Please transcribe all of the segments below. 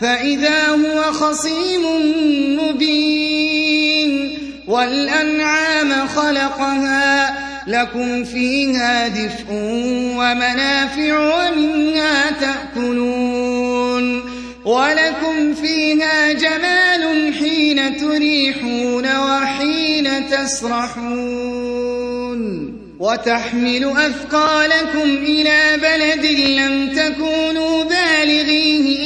فإذا هو خصيم مبين والأنعام خلقها لكم فيها دفء ومنافع ومنها تأكلون ولكم فيها جمال حين تريحون وحين تسرحون وتحمل أثقالكم إلى بلد لم تكونوا بالغيه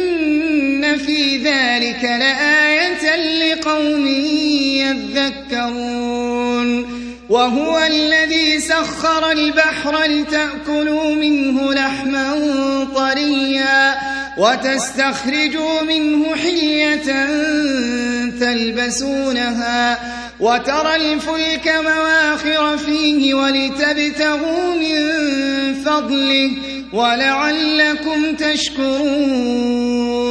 في ذلك لآية لقوم يذكرون. وهو الذي سخر البحر لتأكلوا منه لحما طريا وتستخرجوا منه حلية تلبسونها وترى الفلك مواخر فيه ولتبتغوا من فضله ولعلكم تشكرون.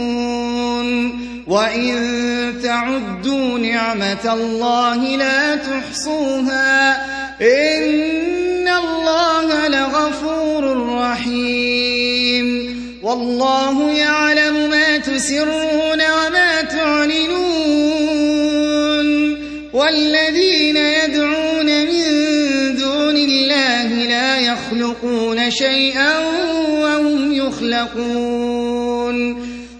وإن تعدوا نعمة الله لا تحصوها إن الله لغفور رحيم والله يعلم ما تسرون وما تعلنون والذين يدعون من دون الله لا يخلقون شيئا وهم يخلقون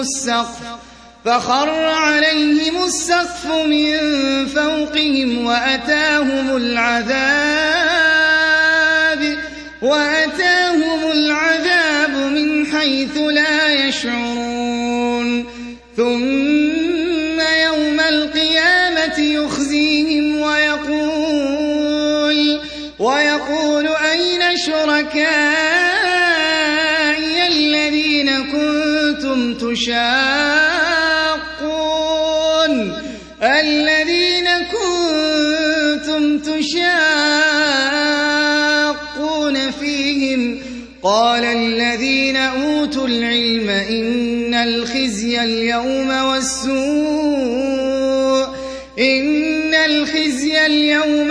السقف فخر عليهم السقف من فوقهم وأتاهم العذاب وأتاهم العذاب من حيث لا يشعرون. ثم تشاقون الذين كنتم تشاقون فيهم قال الذين أوتوا العلم إن الخزي اليوم والسوء إن الخزي اليوم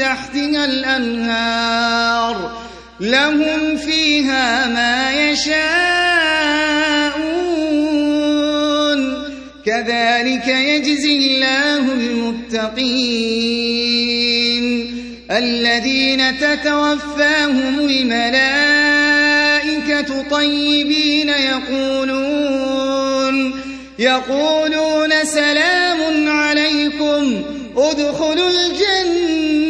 تحتها الأنهار لهم فيها ما يشاءون كذلك يجزي الله المتقين الذين تتوفاهم الملائكة طيبين يقولون يقولون سلام عليكم ادخلوا الجنة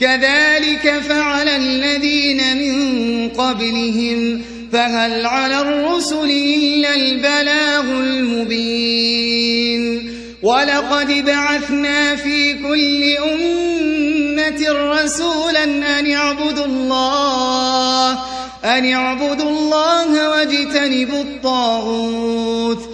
كذلك فعل الذين من قبلهم فهل على الرسل إلا البلاغ المبين؟ ولقد بعثنا في كل أمة رسولا أن اعبدوا الله أن اعبدوا الله واجتنبوا الطاغوت.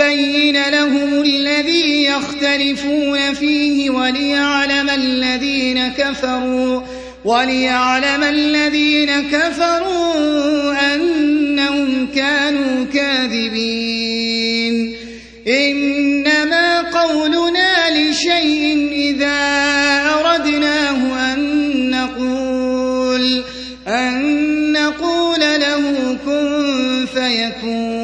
ليبين لهم الذي يختلفون فيه وليعلم الذين كفروا وليعلم الذين كفروا أنهم كانوا كاذبين. إنما قولنا لشيء إذا أردناه أن نقول أن نقول له كن فيكون.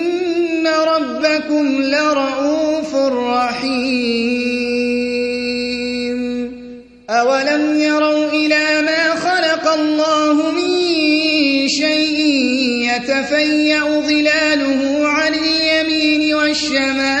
ربكم لرؤوف رحيم أولم يروا إلى ما خلق الله من شيء يتفيأ ظلاله عن اليمين والشمائل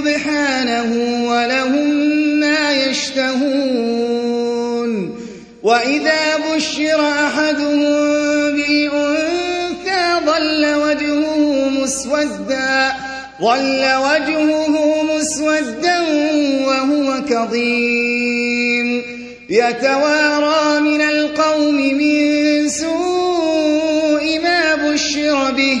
سبحانه ولهم ما يشتهون وإذا بشر أحدهم بالأنثى ظل وجهه مسودا ظل وجهه مسودا وهو كظيم. يتوارى من القوم من سوء ما بشر به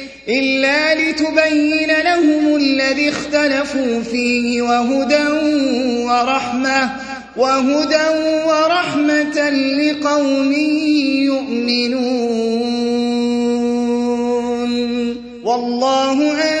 إلا لتبين لهم الذي اختلفوا فيه وهدى ورحمة وهدى ورحمة لقوم يؤمنون. والله أنزل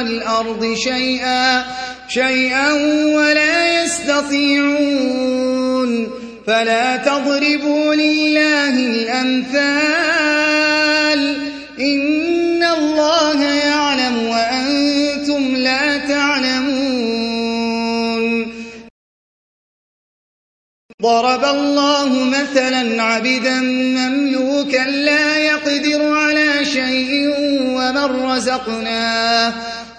والأرض شيئا شيئا ولا يستطيعون. فلا تضربوا لله الأمثال. إن الله يعلم وأنتم لا تعلمون. ضرب الله مثلا عبدا مملوكا لا يقدر على شيء ومن رزقناه.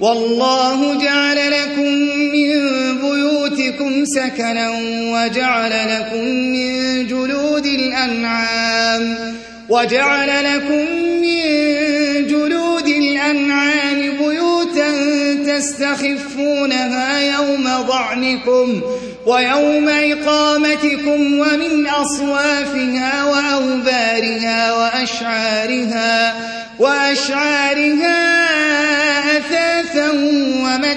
والله جعل لكم من بيوتكم سكنا وجعل لكم من جلود الأنعام وجعل لكم من جلود الأنعام بيوتا تستخفونها يوم ضعنكم ويوم إقامتكم ومن أصوافها وأوبارها وأشعارها وأشعارها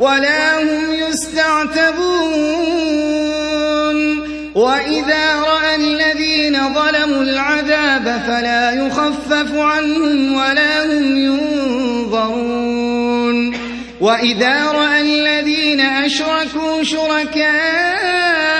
ولا هم يستعتبون. وإذا رأى الذين ظلموا العذاب فلا يخفف عنهم ولا هم ينظرون. وإذا رأى الذين أشركوا شركاءهم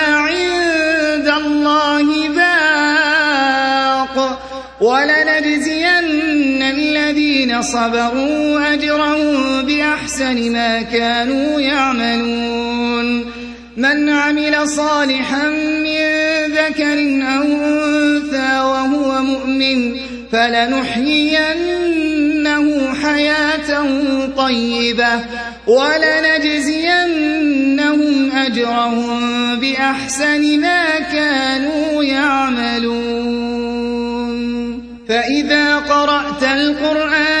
صبروا أجرهم بأحسن ما كانوا يعملون. من عمل صالحا من ذكر أو أنثى وهو مؤمن فلنحيينه حياة طيبة ولنجزينهم أجرهم بأحسن ما كانوا يعملون. فإذا قرأت القرآن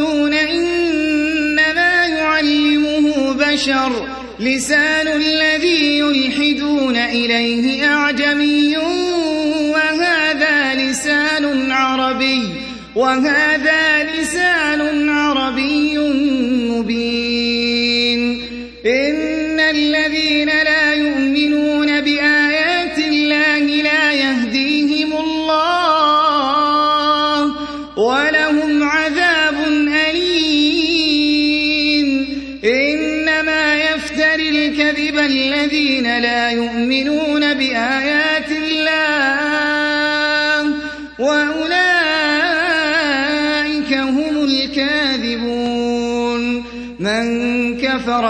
بشر لسان الذي يلحدون إليه أعجمي. وهذا لسان عربي. وهذا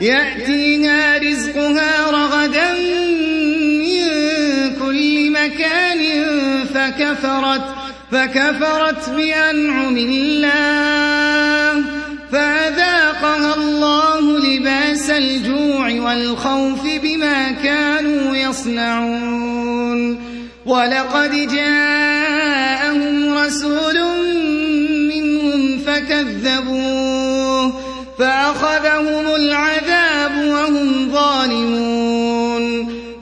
يأتيها رزقها رغدا من كل مكان فكفرت فكفرت بأنعم الله فأذاقها الله لباس الجوع والخوف بما كانوا يصنعون ولقد جاءهم رسول منهم فكذبوه فأخذهم العذاب